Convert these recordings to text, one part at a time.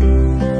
嗯。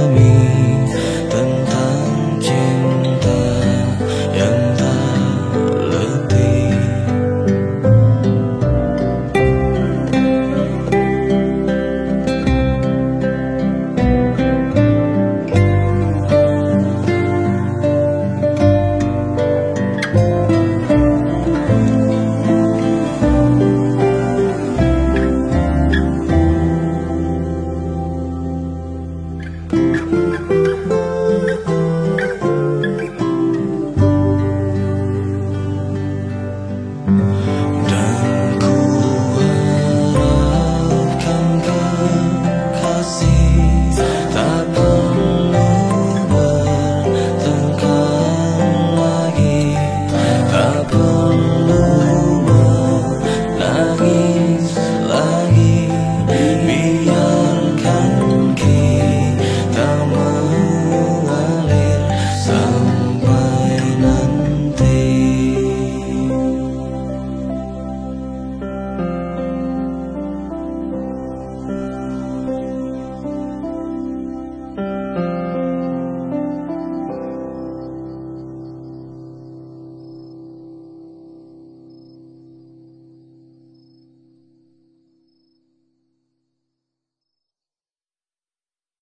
Mm-hmm.